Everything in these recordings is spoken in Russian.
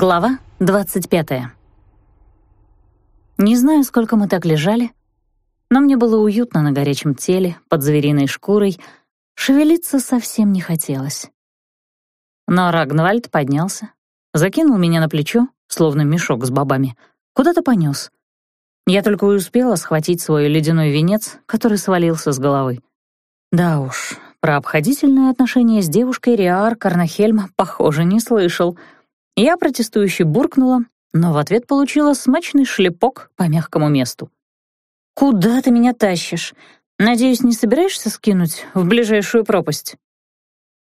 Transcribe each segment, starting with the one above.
Глава 25. Не знаю, сколько мы так лежали, но мне было уютно на горячем теле, под звериной шкурой. Шевелиться совсем не хотелось. Но Рагнвальд поднялся, закинул меня на плечо, словно мешок с бобами, куда-то понес. Я только и успела схватить свой ледяной венец, который свалился с головы. Да уж, про обходительное отношение с девушкой Риар Карнахельма, похоже, не слышал — я протестующе буркнула, но в ответ получила смачный шлепок по мягкому месту. «Куда ты меня тащишь? Надеюсь, не собираешься скинуть в ближайшую пропасть?»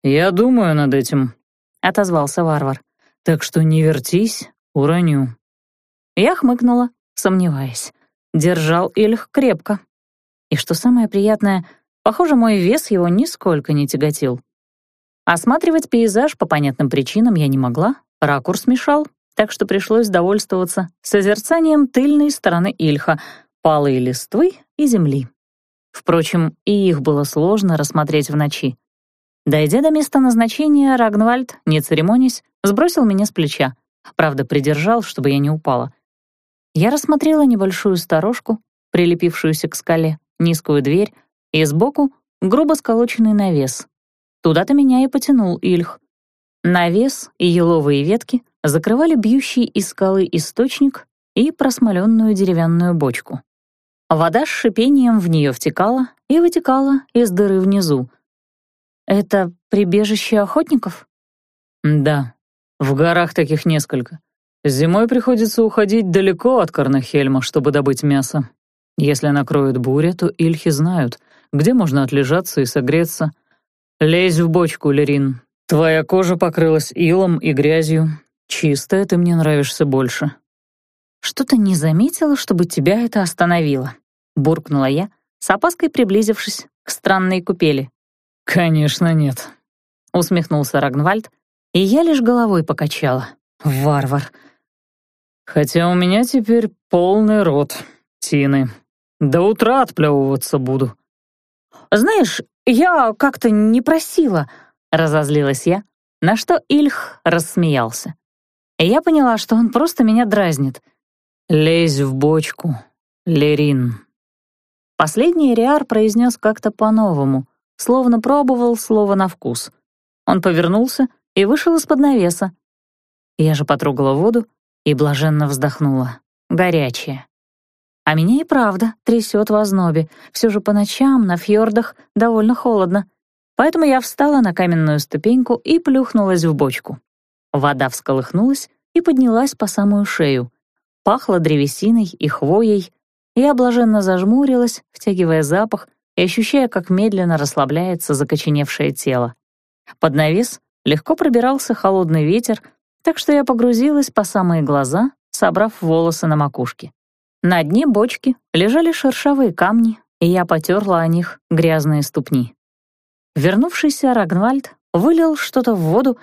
«Я думаю над этим», — отозвался варвар. «Так что не вертись, уроню». Я хмыкнула, сомневаясь. Держал Ильх крепко. И что самое приятное, похоже, мой вес его нисколько не тяготил. Осматривать пейзаж по понятным причинам я не могла, Ракурс мешал, так что пришлось довольствоваться созерцанием тыльной стороны Ильха, палой листвы и земли. Впрочем, и их было сложно рассмотреть в ночи. Дойдя до места назначения, Рагнвальд, не церемонясь, сбросил меня с плеча. Правда, придержал, чтобы я не упала. Я рассмотрела небольшую сторожку, прилепившуюся к скале, низкую дверь и сбоку грубо сколоченный навес. Туда-то меня и потянул Ильх. Навес и еловые ветки закрывали бьющий из скалы источник и просмоленную деревянную бочку. Вода с шипением в нее втекала и вытекала из дыры внизу. «Это прибежище охотников?» «Да, в горах таких несколько. Зимой приходится уходить далеко от Карнахельма, чтобы добыть мясо. Если накроет буря, то ильхи знают, где можно отлежаться и согреться. Лезь в бочку, Лерин, Твоя кожа покрылась илом и грязью. Чистая ты мне нравишься больше. Что-то не заметила, чтобы тебя это остановило, буркнула я, с опаской приблизившись к странной купели. Конечно, нет, усмехнулся Рагнвальд, и я лишь головой покачала. Варвар. Хотя у меня теперь полный рот, Тины. До утра отплевываться буду. Знаешь, я как-то не просила, Разозлилась я, на что Ильх рассмеялся. И я поняла, что он просто меня дразнит. «Лезь в бочку, Лерин». Последний Риар произнес как-то по-новому, словно пробовал слово на вкус. Он повернулся и вышел из-под навеса. Я же потрогала воду и блаженно вздохнула. Горячая. А меня и правда трясет в ознобе. Все же по ночам на фьордах довольно холодно. Поэтому я встала на каменную ступеньку и плюхнулась в бочку. Вода всколыхнулась и поднялась по самую шею. Пахло древесиной и хвоей. Я блаженно зажмурилась, втягивая запах и ощущая, как медленно расслабляется закоченевшее тело. Под навес легко пробирался холодный ветер, так что я погрузилась по самые глаза, собрав волосы на макушке. На дне бочки лежали шершавые камни, и я потерла о них грязные ступни. Вернувшийся Рагнвальд вылил что-то в воду,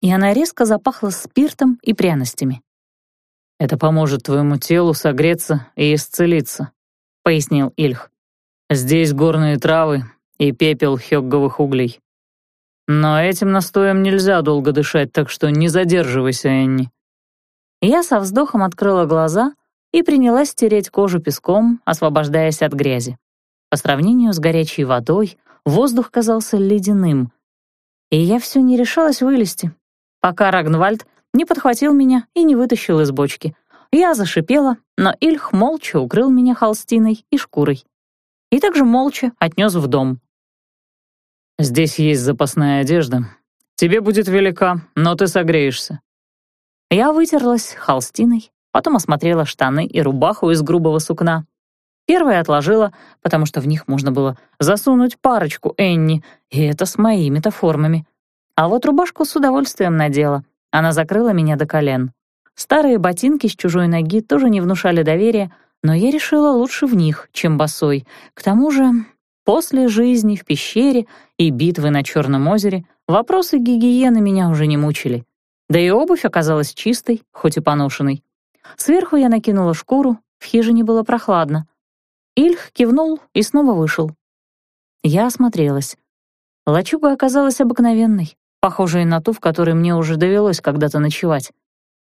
и она резко запахла спиртом и пряностями. «Это поможет твоему телу согреться и исцелиться», — пояснил Ильх. «Здесь горные травы и пепел хёгговых углей. Но этим настоем нельзя долго дышать, так что не задерживайся, Энни». Я со вздохом открыла глаза и принялась стереть кожу песком, освобождаясь от грязи. По сравнению с горячей водой, Воздух казался ледяным. И я все не решалась вылезти, пока Рагнвальд не подхватил меня и не вытащил из бочки. Я зашипела, но Ильх молча укрыл меня холстиной и шкурой. И также молча отнес в дом. «Здесь есть запасная одежда. Тебе будет велика, но ты согреешься». Я вытерлась холстиной, потом осмотрела штаны и рубаху из грубого сукна. Первые отложила, потому что в них можно было засунуть парочку Энни, и это с моими-то формами. А вот рубашку с удовольствием надела. Она закрыла меня до колен. Старые ботинки с чужой ноги тоже не внушали доверия, но я решила лучше в них, чем босой. К тому же, после жизни в пещере и битвы на Черном озере вопросы гигиены меня уже не мучили. Да и обувь оказалась чистой, хоть и поношенной. Сверху я накинула шкуру, в хижине было прохладно. Ильх кивнул и снова вышел. Я осмотрелась. Лачуга оказалась обыкновенной, похожей на ту, в которой мне уже довелось когда-то ночевать.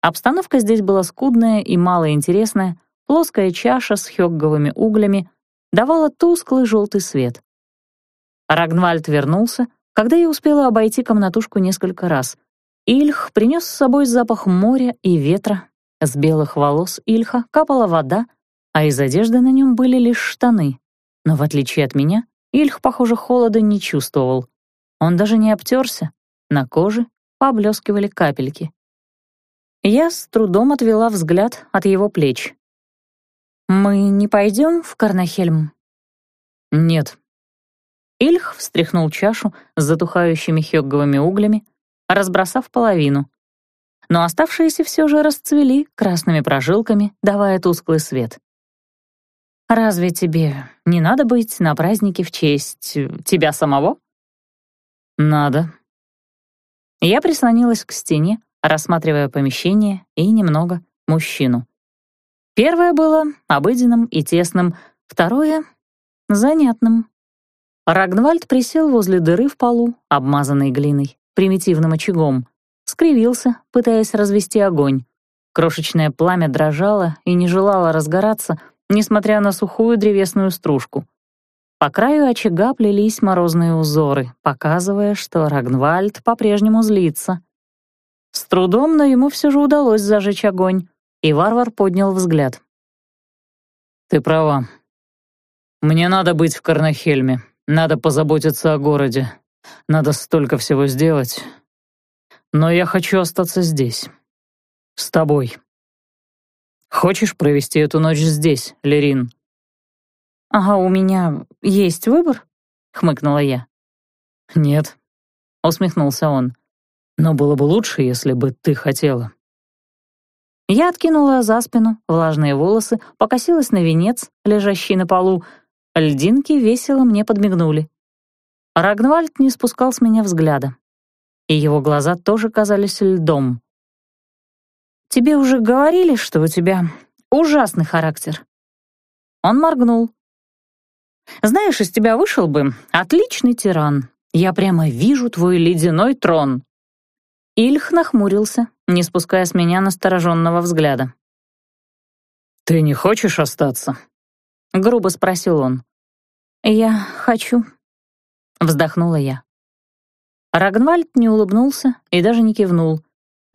Обстановка здесь была скудная и малоинтересная, плоская чаша с хёгговыми углями давала тусклый желтый свет. Рагнвальд вернулся, когда я успела обойти комнатушку несколько раз. Ильх принес с собой запах моря и ветра. С белых волос Ильха капала вода, а из одежды на нем были лишь штаны. Но в отличие от меня, Ильх, похоже, холода не чувствовал. Он даже не обтерся. На коже поблескивали капельки. Я с трудом отвела взгляд от его плеч. «Мы не пойдем в Карнахельм?» «Нет». Ильх встряхнул чашу с затухающими хёгговыми углями, разбросав половину. Но оставшиеся все же расцвели красными прожилками, давая тусклый свет. «Разве тебе не надо быть на празднике в честь тебя самого?» «Надо». Я прислонилась к стене, рассматривая помещение и немного мужчину. Первое было обыденным и тесным, второе — занятным. Рагнвальд присел возле дыры в полу, обмазанной глиной, примитивным очагом, скривился, пытаясь развести огонь. Крошечное пламя дрожало и не желало разгораться, несмотря на сухую древесную стружку. По краю очага плелись морозные узоры, показывая, что Рагнвальд по-прежнему злится. С трудом, но ему все же удалось зажечь огонь, и варвар поднял взгляд. «Ты права. Мне надо быть в Карнахельме, надо позаботиться о городе, надо столько всего сделать. Но я хочу остаться здесь, с тобой. Хочешь провести эту ночь здесь, Лерин?» «Ага, у меня есть выбор?» — хмыкнула я. «Нет», — усмехнулся он. «Но было бы лучше, если бы ты хотела». Я откинула за спину влажные волосы, покосилась на венец, лежащий на полу. Льдинки весело мне подмигнули. Рагнвальд не спускал с меня взгляда. И его глаза тоже казались льдом. «Тебе уже говорили, что у тебя ужасный характер?» Он моргнул, знаешь, из тебя вышел бы отличный тиран. Я прямо вижу твой ледяной трон». Ильх нахмурился, не спуская с меня настороженного взгляда. «Ты не хочешь остаться?» — грубо спросил он. «Я хочу», — вздохнула я. Рагнвальд не улыбнулся и даже не кивнул,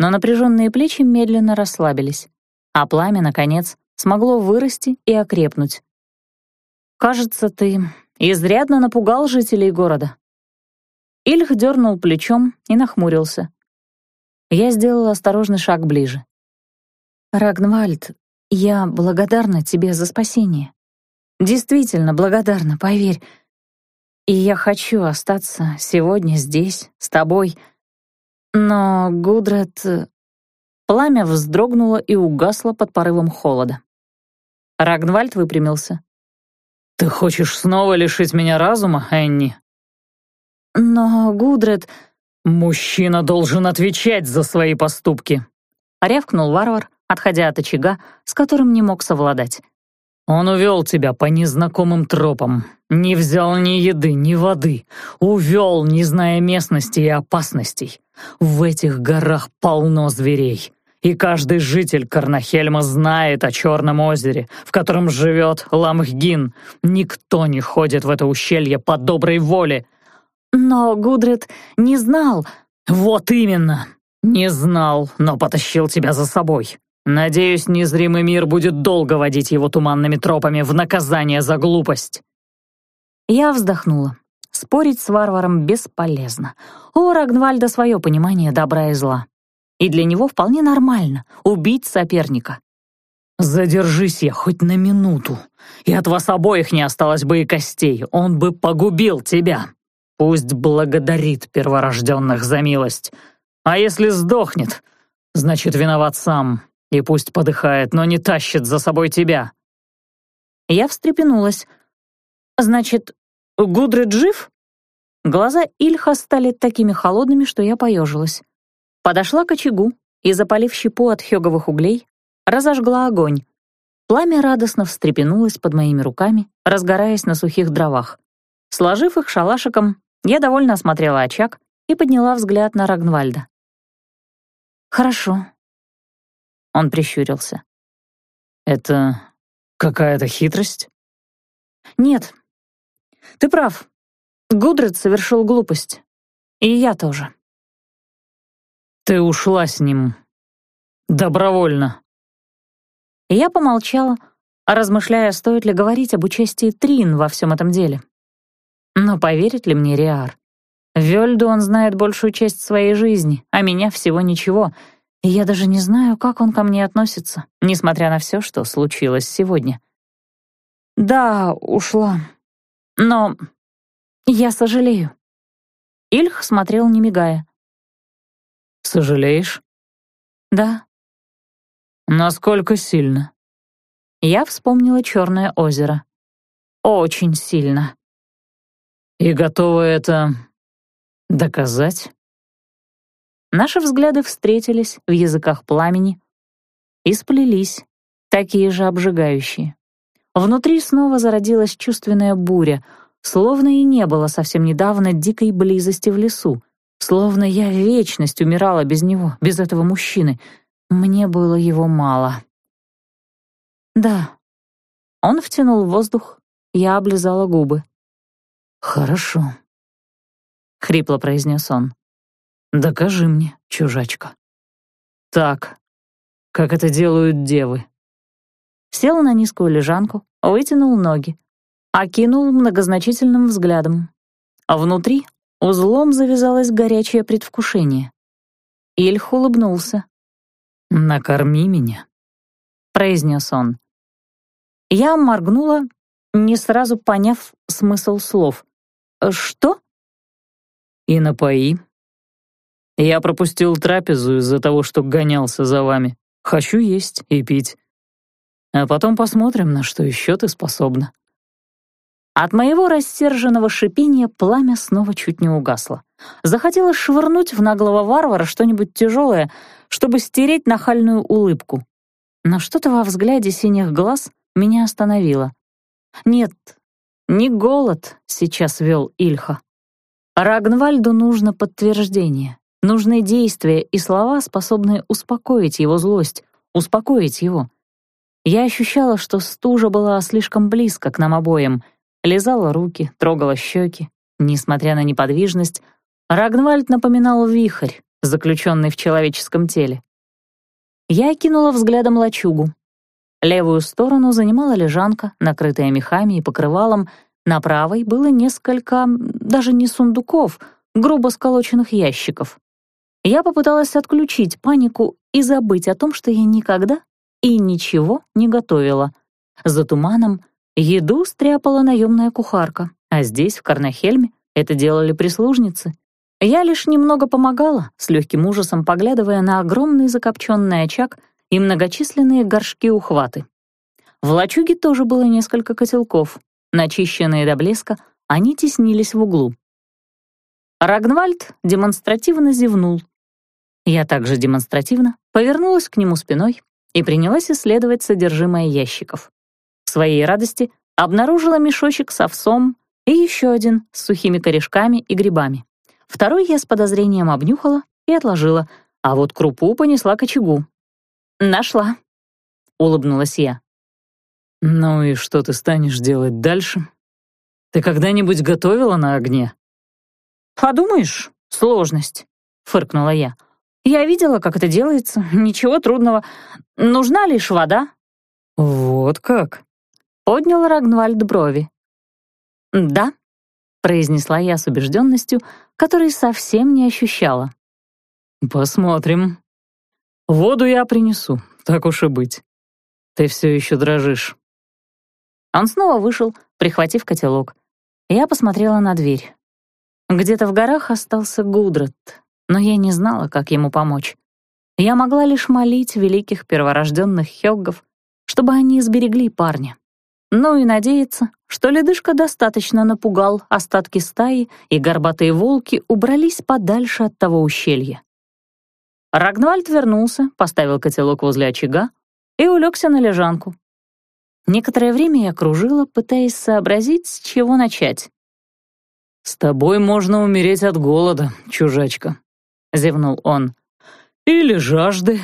но напряженные плечи медленно расслабились, а пламя, наконец, смогло вырасти и окрепнуть. «Кажется, ты изрядно напугал жителей города». Ильх дернул плечом и нахмурился. Я сделала осторожный шаг ближе. «Рагнвальд, я благодарна тебе за спасение. Действительно благодарна, поверь. И я хочу остаться сегодня здесь, с тобой. Но Гудрет...» Пламя вздрогнуло и угасло под порывом холода. Рагнвальд выпрямился. «Ты хочешь снова лишить меня разума, Энни?» «Но, Гудред...» «Мужчина должен отвечать за свои поступки», — рявкнул варвар, отходя от очага, с которым не мог совладать. «Он увел тебя по незнакомым тропам, не взял ни еды, ни воды, увел, не зная местности и опасностей. В этих горах полно зверей и каждый житель Карнахельма знает о Черном озере, в котором живет Ламхгин. Никто не ходит в это ущелье по доброй воле». «Но Гудрид не знал». «Вот именно! Не знал, но потащил тебя за собой. Надеюсь, незримый мир будет долго водить его туманными тропами в наказание за глупость». Я вздохнула. Спорить с варваром бесполезно. У Рагнвальда свое понимание добра и зла и для него вполне нормально убить соперника. «Задержись я хоть на минуту, и от вас обоих не осталось бы и костей, он бы погубил тебя. Пусть благодарит перворожденных за милость, а если сдохнет, значит, виноват сам, и пусть подыхает, но не тащит за собой тебя». Я встрепенулась. «Значит, Гудрид жив?» Глаза Ильха стали такими холодными, что я поежилась. Подошла к очагу и, запалив щепу от хёговых углей, разожгла огонь. Пламя радостно встрепенулось под моими руками, разгораясь на сухих дровах. Сложив их шалашиком, я довольно осмотрела очаг и подняла взгляд на Рагнвальда. «Хорошо. Он прищурился. «Это какая-то хитрость?» «Нет. Ты прав. Гудред совершил глупость. И я тоже». «Ты ушла с ним. Добровольно». Я помолчала, размышляя, стоит ли говорить об участии Трин во всем этом деле. Но поверит ли мне Риар? Вельду он знает большую часть своей жизни, а меня всего ничего, и я даже не знаю, как он ко мне относится, несмотря на все, что случилось сегодня. Да, ушла. Но я сожалею. Ильх смотрел, не мигая. «Сожалеешь?» «Да». «Насколько сильно?» Я вспомнила Черное озеро. Очень сильно. «И готова это доказать?» Наши взгляды встретились в языках пламени и сплелись, такие же обжигающие. Внутри снова зародилась чувственная буря, словно и не было совсем недавно дикой близости в лесу, словно я вечность умирала без него, без этого мужчины. Мне было его мало. «Да». Он втянул воздух, я облизала губы. «Хорошо», — хрипло произнес он. «Докажи мне, чужачка». «Так, как это делают девы». Сел на низкую лежанку, вытянул ноги, окинул многозначительным взглядом. А внутри узлом завязалось горячее предвкушение. Ильх улыбнулся. «Накорми меня», — произнес он. Я моргнула, не сразу поняв смысл слов. «Что?» «И напои». «Я пропустил трапезу из-за того, что гонялся за вами. Хочу есть и пить. А потом посмотрим, на что еще ты способна». От моего рассерженного шипения пламя снова чуть не угасло. Захотелось швырнуть в наглого варвара что-нибудь тяжелое, чтобы стереть нахальную улыбку. Но что-то во взгляде синих глаз меня остановило. Нет, не голод сейчас вел Ильха. Рагнвальду нужно подтверждение, нужны действия и слова, способные успокоить его злость, успокоить его. Я ощущала, что стужа была слишком близко к нам обоим, лизала руки, трогала щеки. Несмотря на неподвижность, Рагнвальд напоминал вихрь, заключенный в человеческом теле. Я окинула взглядом лачугу. Левую сторону занимала лежанка, накрытая мехами и покрывалом, на правой было несколько, даже не сундуков, грубо сколоченных ящиков. Я попыталась отключить панику и забыть о том, что я никогда и ничего не готовила. За туманом еду стряпала наемная кухарка, а здесь, в Карнахельме, это делали прислужницы. Я лишь немного помогала, с легким ужасом поглядывая на огромный закопченный очаг и многочисленные горшки-ухваты. В лачуге тоже было несколько котелков. Начищенные до блеска, они теснились в углу. Рагнвальд демонстративно зевнул. Я также демонстративно повернулась к нему спиной и принялась исследовать содержимое ящиков. В своей радости обнаружила мешочек с овсом и еще один с сухими корешками и грибами. Второй я с подозрением обнюхала и отложила, а вот крупу понесла к очагу. «Нашла», — улыбнулась я. «Ну и что ты станешь делать дальше? Ты когда-нибудь готовила на огне?» «Подумаешь, сложность», — фыркнула я. «Я видела, как это делается, ничего трудного. Нужна лишь вода». «Вот как?» — поднял Рагнвальд брови. «Да», произнесла я с убежденностью, которой совсем не ощущала. «Посмотрим. Воду я принесу, так уж и быть. Ты все еще дрожишь». Он снова вышел, прихватив котелок. Я посмотрела на дверь. Где-то в горах остался Гудрат, но я не знала, как ему помочь. Я могла лишь молить великих перворожденных хёггов, чтобы они сберегли парня. Ну и надеяться, что ледышка достаточно напугал остатки стаи, и горбатые волки убрались подальше от того ущелья. Рагнвальд вернулся, поставил котелок возле очага и улегся на лежанку. Некоторое время я кружила, пытаясь сообразить, с чего начать. «С тобой можно умереть от голода, чужачка», — зевнул он. «Или жажды».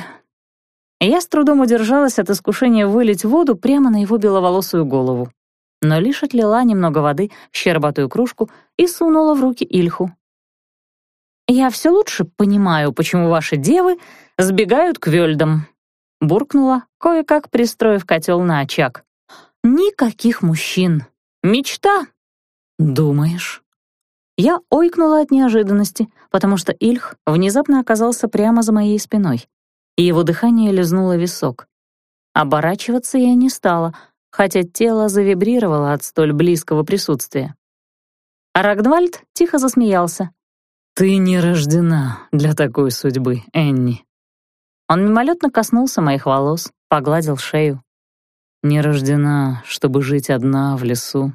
Я с трудом удержалась от искушения вылить воду прямо на его беловолосую голову, но лишь отлила немного воды в щербатую кружку и сунула в руки Ильху. «Я все лучше понимаю, почему ваши девы сбегают к вельдам», буркнула, кое-как пристроив котел на очаг. «Никаких мужчин. Мечта!» «Думаешь?» Я ойкнула от неожиданности, потому что Ильх внезапно оказался прямо за моей спиной, и его дыхание лизнуло висок. Оборачиваться я не стала, хотя тело завибрировало от столь близкого присутствия. А Рагнвальд тихо засмеялся. «Ты не рождена для такой судьбы, Энни». Он мимолетно коснулся моих волос, погладил шею. «Не рождена, чтобы жить одна в лесу,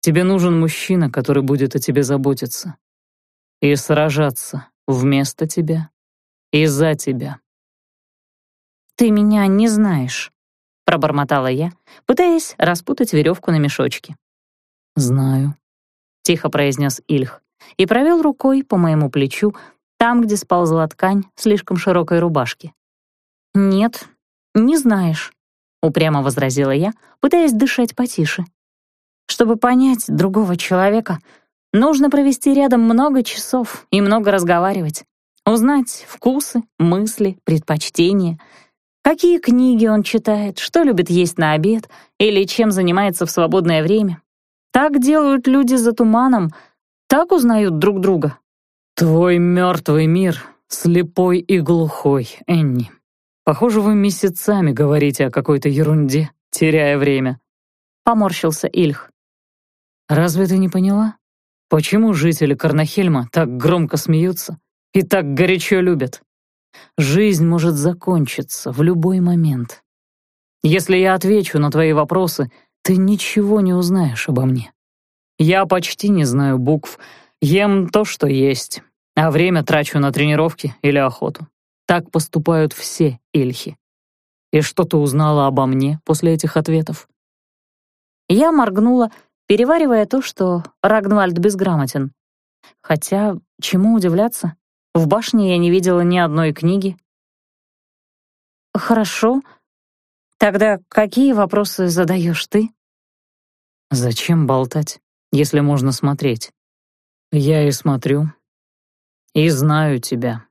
Тебе нужен мужчина, который будет о тебе заботиться. И сражаться вместо тебя и за тебя. «Ты меня не знаешь», — пробормотала я, пытаясь распутать веревку на мешочке. «Знаю», — тихо произнес Ильх и провел рукой по моему плечу, там, где сползла ткань слишком широкой рубашки. «Нет, не знаешь», — упрямо возразила я, пытаясь дышать потише. Чтобы понять другого человека, нужно провести рядом много часов и много разговаривать, узнать вкусы, мысли, предпочтения, какие книги он читает, что любит есть на обед или чем занимается в свободное время. Так делают люди за туманом, так узнают друг друга. «Твой мертвый мир слепой и глухой, Энни. Похоже, вы месяцами говорите о какой-то ерунде, теряя время», — поморщился Ильх. Разве ты не поняла? Почему жители Карнахельма так громко смеются и так горячо любят? Жизнь может закончиться в любой момент. Если я отвечу на твои вопросы, ты ничего не узнаешь обо мне. Я почти не знаю букв, ем то, что есть, а время трачу на тренировки или охоту. Так поступают все ильхи. И что ты узнала обо мне после этих ответов? Я моргнула переваривая то, что Рагнвальд безграмотен. Хотя, чему удивляться? В башне я не видела ни одной книги. «Хорошо. Тогда какие вопросы задаешь ты?» «Зачем болтать, если можно смотреть? Я и смотрю. И знаю тебя.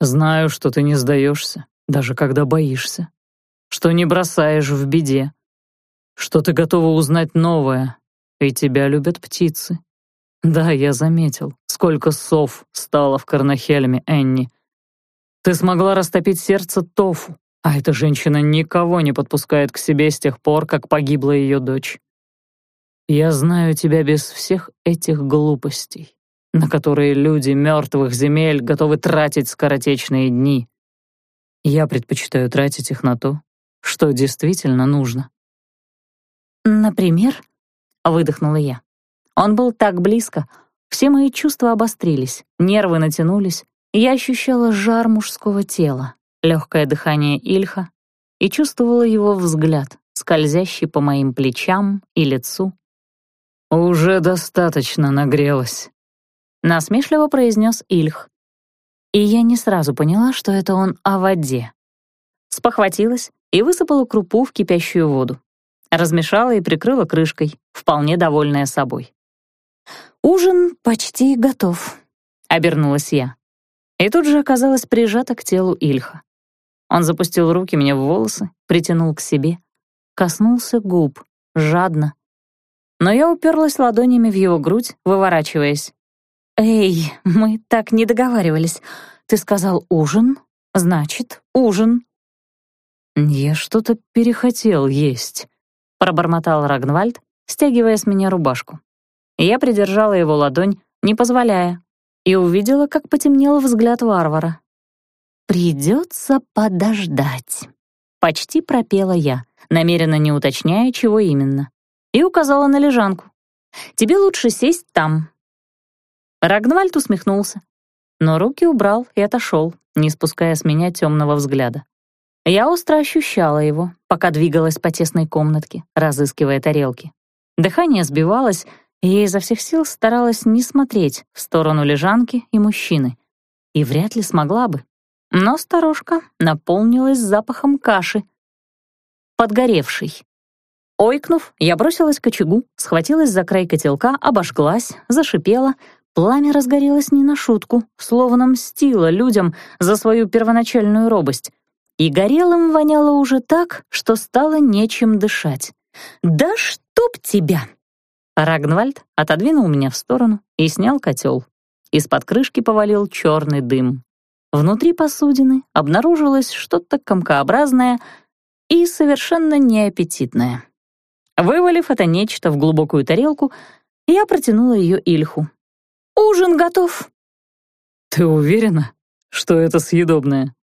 Знаю, что ты не сдаешься, даже когда боишься. Что не бросаешь в беде что ты готова узнать новое, и тебя любят птицы. Да, я заметил, сколько сов стало в Карнахельме, Энни. Ты смогла растопить сердце Тофу, а эта женщина никого не подпускает к себе с тех пор, как погибла ее дочь. Я знаю тебя без всех этих глупостей, на которые люди мертвых земель готовы тратить скоротечные дни. Я предпочитаю тратить их на то, что действительно нужно. «Например?» — выдохнула я. Он был так близко, все мои чувства обострились, нервы натянулись, я ощущала жар мужского тела, легкое дыхание Ильха и чувствовала его взгляд, скользящий по моим плечам и лицу. «Уже достаточно нагрелась», — насмешливо произнес Ильх. И я не сразу поняла, что это он о воде. Спохватилась и высыпала крупу в кипящую воду. Размешала и прикрыла крышкой, вполне довольная собой. «Ужин почти готов», — обернулась я. И тут же оказалась прижата к телу Ильха. Он запустил руки мне в волосы, притянул к себе, коснулся губ, жадно. Но я уперлась ладонями в его грудь, выворачиваясь. «Эй, мы так не договаривались. Ты сказал ужин, значит, ужин». «Я что-то перехотел есть», — пробормотал Рагнвальд, стягивая с меня рубашку. Я придержала его ладонь, не позволяя, и увидела, как потемнел взгляд варвара. «Придется подождать», — почти пропела я, намеренно не уточняя, чего именно, и указала на лежанку. «Тебе лучше сесть там». Рагнвальд усмехнулся, но руки убрал и отошел, не спуская с меня темного взгляда. Я остро ощущала его, пока двигалась по тесной комнатке, разыскивая тарелки. Дыхание сбивалось, и я изо всех сил старалась не смотреть в сторону лежанки и мужчины. И вряд ли смогла бы. но сторожка наполнилась запахом каши. Подгоревший. Ойкнув, я бросилась к очагу, схватилась за край котелка, обожглась, зашипела. Пламя разгорелось не на шутку, словно мстило людям за свою первоначальную робость. И горелым воняло уже так, что стало нечем дышать. «Да чтоб тебя!» Рагнвальд отодвинул меня в сторону и снял котел. Из-под крышки повалил черный дым. Внутри посудины обнаружилось что-то комкообразное и совершенно неаппетитное. Вывалив это нечто в глубокую тарелку, я протянула ее Ильху. «Ужин готов!» «Ты уверена, что это съедобное?»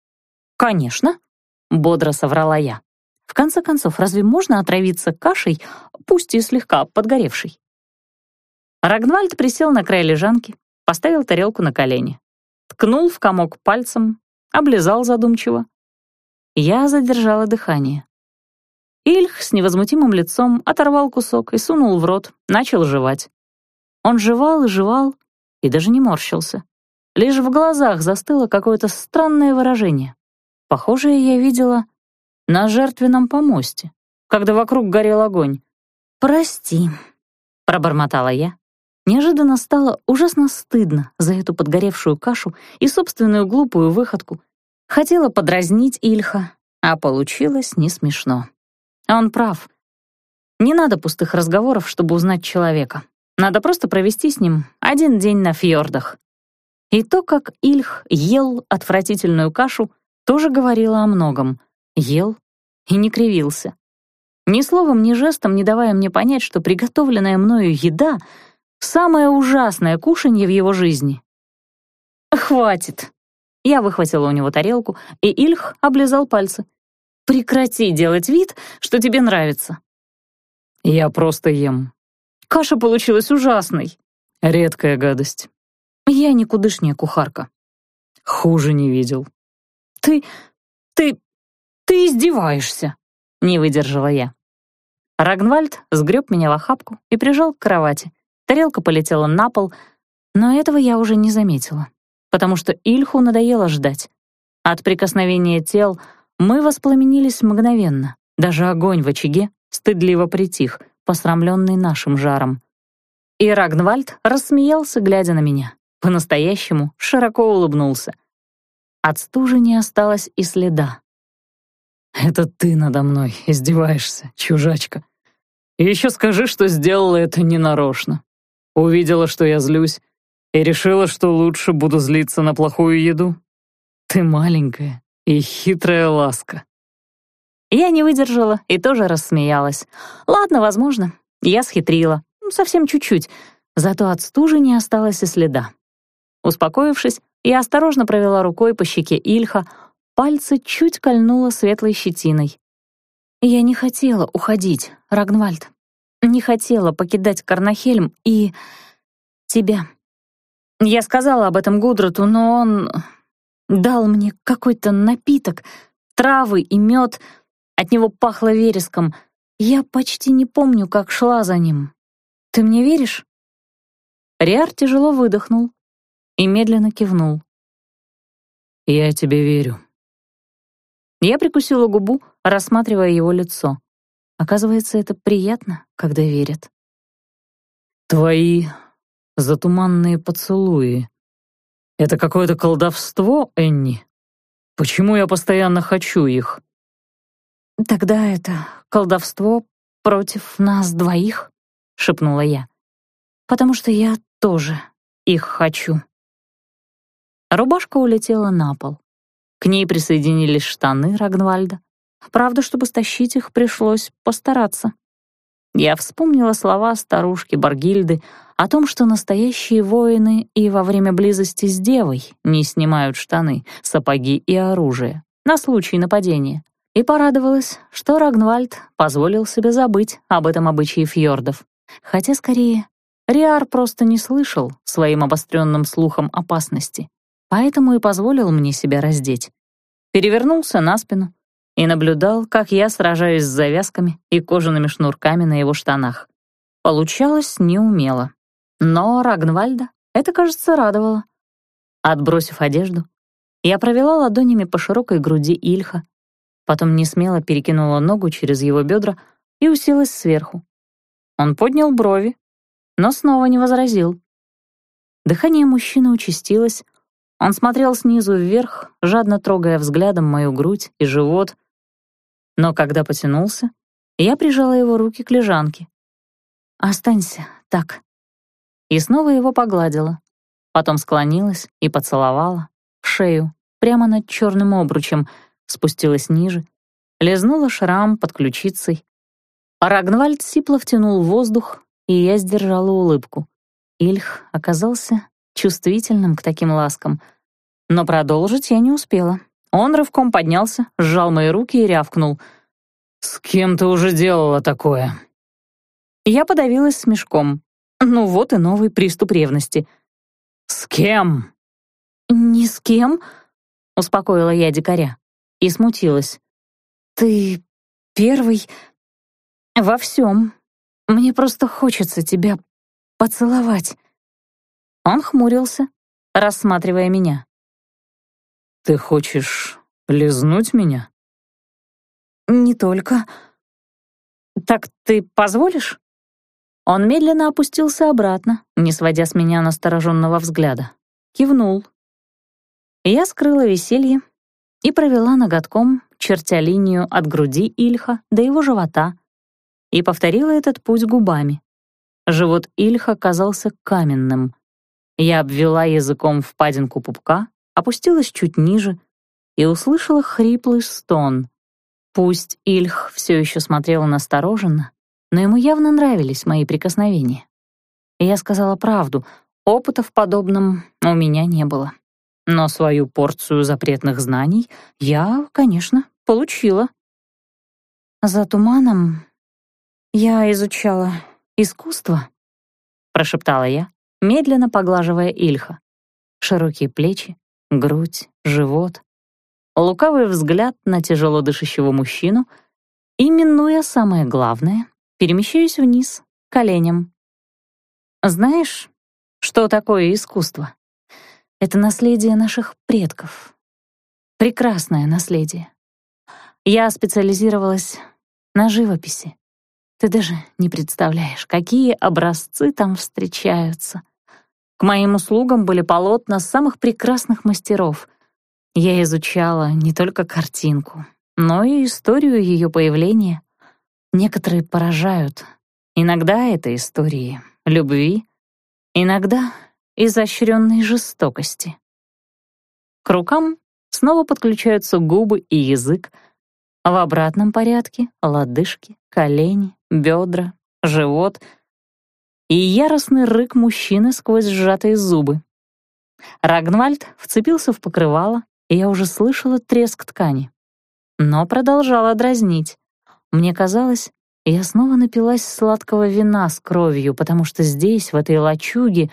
«Конечно», — бодро соврала я. «В конце концов, разве можно отравиться кашей, пусть и слегка подгоревшей?» Рагнвальд присел на край лежанки, поставил тарелку на колени, ткнул в комок пальцем, облизал задумчиво. Я задержала дыхание. Ильх с невозмутимым лицом оторвал кусок и сунул в рот, начал жевать. Он жевал и жевал, и даже не морщился. Лишь в глазах застыло какое-то странное выражение. Похожее я видела на жертвенном помосте, когда вокруг горел огонь. «Прости», — пробормотала я. Неожиданно стало ужасно стыдно за эту подгоревшую кашу и собственную глупую выходку. Хотела подразнить Ильха, а получилось не смешно. Он прав. Не надо пустых разговоров, чтобы узнать человека. Надо просто провести с ним один день на фьордах. И то, как Ильх ел отвратительную кашу, тоже говорило о многом. Ел и не кривился. Ни словом, ни жестом не давая мне понять, что приготовленная мною еда — самое ужасное кушанье в его жизни. «Хватит!» Я выхватила у него тарелку, и Ильх облизал пальцы. Прекрати делать вид, что тебе нравится. Я просто ем. Каша получилась ужасной. Редкая гадость. Я никудышняя кухарка. Хуже не видел. Ты... ты... ты издеваешься, не выдержала я. Рагнвальд сгреб меня в охапку и прижал к кровати. Тарелка полетела на пол, но этого я уже не заметила, потому что Ильху надоело ждать. От прикосновения тел мы воспламенились мгновенно. Даже огонь в очаге стыдливо притих, посрамленный нашим жаром. И Рагнвальд рассмеялся, глядя на меня. По-настоящему широко улыбнулся. От стужи не осталось и следа. «Это ты надо мной издеваешься, чужачка. И еще скажи, что сделала это ненарочно. Увидела, что я злюсь, и решила, что лучше буду злиться на плохую еду. Ты маленькая, и хитрая ласка. Я не выдержала и тоже рассмеялась. Ладно, возможно, я схитрила. Совсем чуть-чуть. Зато от стужи не осталось и следа. Успокоившись, я осторожно провела рукой по щеке Ильха, пальцы чуть кольнуло светлой щетиной. Я не хотела уходить, Рагнвальд. Не хотела покидать Карнахельм и... тебя. Я сказала об этом Гудроту, но он дал мне какой-то напиток, травы и мед. От него пахло вереском. Я почти не помню, как шла за ним. Ты мне веришь?» Риар тяжело выдохнул и медленно кивнул. «Я тебе верю». Я прикусила губу, рассматривая его лицо. Оказывается, это приятно, когда верят. «Твои затуманные поцелуи», это какое-то колдовство, Энни? Почему я постоянно хочу их? Тогда это колдовство против нас двоих, шепнула я. Потому что я тоже их хочу. Рубашка улетела на пол. К ней присоединились штаны Рагнвальда. Правда, чтобы стащить их, пришлось постараться. Я вспомнила слова старушки Баргильды о том, что настоящие воины и во время близости с девой не снимают штаны, сапоги и оружие на случай нападения, и порадовалась, что Рагнвальд позволил себе забыть об этом обычае фьордов. Хотя, скорее, Риар просто не слышал своим обостренным слухом опасности, поэтому и позволил мне себя раздеть. Перевернулся на спину, и наблюдал, как я сражаюсь с завязками и кожаными шнурками на его штанах. Получалось неумело. Но Рагнвальда это, кажется, радовало. Отбросив одежду, Я провела ладонями по широкой груди Ильха, потом несмело перекинула ногу через его бедра и уселась сверху. Он поднял брови, но снова не возразил. Дыхание мужчины участилось, он смотрел снизу вверх, жадно трогая взглядом мою грудь и живот. Но когда потянулся, я прижала его руки к лежанке. «Останься так». И снова его погладила. Потом склонилась и поцеловала в шею, прямо над черным обручем, спустилась ниже, лизнула шрам под ключицей. Рагнвальд сипло втянул воздух, и я сдержала улыбку. Ильх оказался чувствительным к таким ласкам. Но продолжить я не успела. Он рывком поднялся, сжал мои руки и рявкнул. «С кем ты уже делала такое?» Я подавилась смешком. Ну вот и новый приступ ревности. «С кем?» «Ни с кем», — успокоила я дикаря и смутилась. «Ты первый во всем. Мне просто хочется тебя поцеловать». Он хмурился, рассматривая меня. «Ты хочешь лизнуть меня?» «Не только. Так ты позволишь?» Он медленно опустился обратно, не сводя с меня настороженного взгляда. Кивнул. Я скрыла веселье и провела ноготком, чертя линию от груди Ильха до его живота, и повторила этот путь губами. Живот Ильха казался каменным. Я обвела языком впадинку пупка, опустилась чуть ниже и услышала хриплый стон. Пусть Ильх все еще смотрел настороженно, но ему явно нравились мои прикосновения. я сказала правду, опыта в подобном у меня не было. Но свою порцию запретных знаний я, конечно, получила. За туманом я изучала искусство, прошептала я, медленно поглаживая Ильха. Широкие плечи, грудь, живот. Лукавый взгляд на тяжело дышащего мужчину и, минуя самое главное, перемещаюсь вниз, коленям. Знаешь, что такое искусство? Это наследие наших предков. Прекрасное наследие. Я специализировалась на живописи. Ты даже не представляешь, какие образцы там встречаются. Моим услугам были полотна самых прекрасных мастеров. Я изучала не только картинку, но и историю ее появления. Некоторые поражают. Иногда это истории любви, иногда изощренной жестокости. К рукам снова подключаются губы и язык, а в обратном порядке — лодыжки, колени, бедра, живот и яростный рык мужчины сквозь сжатые зубы. Рагнвальд вцепился в покрывало, и я уже слышала треск ткани. Но продолжала дразнить. Мне казалось, я снова напилась сладкого вина с кровью, потому что здесь, в этой лачуге,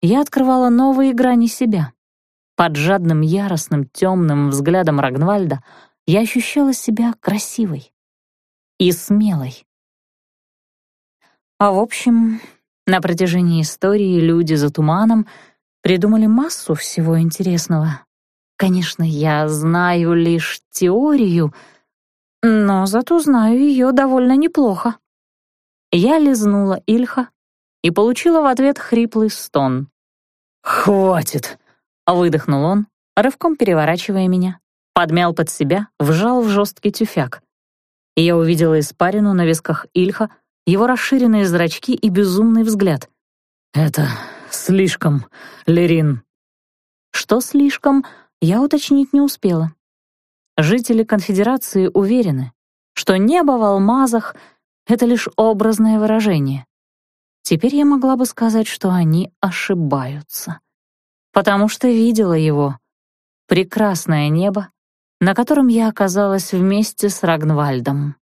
я открывала новые грани себя. Под жадным, яростным, темным взглядом Рагнвальда я ощущала себя красивой и смелой. А в общем, на протяжении истории люди за туманом придумали массу всего интересного. Конечно, я знаю лишь теорию, но зато знаю ее довольно неплохо. Я лизнула Ильха и получила в ответ хриплый стон. «Хватит!» — выдохнул он, рывком переворачивая меня, подмял под себя, вжал в жесткий тюфяк. Я увидела испарину на висках Ильха, его расширенные зрачки и безумный взгляд. «Это слишком, Лерин». Что слишком, я уточнить не успела. Жители конфедерации уверены, что небо в алмазах — это лишь образное выражение. Теперь я могла бы сказать, что они ошибаются. Потому что видела его. Прекрасное небо, на котором я оказалась вместе с Рагнвальдом.